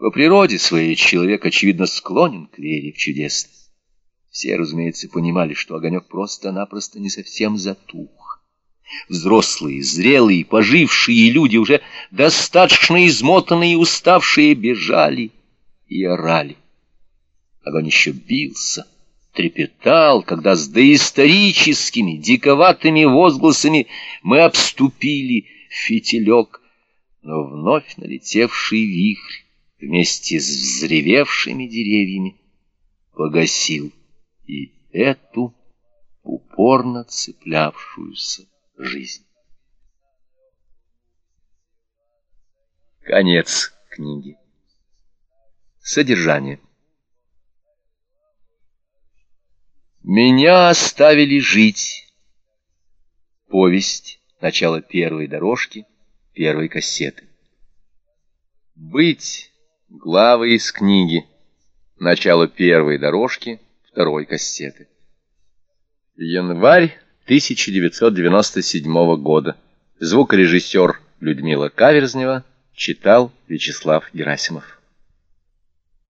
По природе своей человек, очевидно, склонен к вере в чудесность. Все, разумеется, понимали, что огонек просто-напросто не совсем затух. Взрослые, зрелые, пожившие люди, уже достаточно измотанные и уставшие, бежали и орали. Огонь еще бился, трепетал, когда с доисторическими, диковатыми возгласами мы обступили фитилек, но вновь налетевший вихрь вместе с взревевшими деревьями погасил и эту упорно цеплявшуюся жизнь. Конец книги. Содержание. Меня оставили жить. Повесть. Начало первой дорожки, первой кассеты. Быть. Главы из книги. Начало первой дорожки, второй кассеты. Январь 1997 года. Звукорежиссер Людмила Каверзнева читал Вячеслав Герасимов.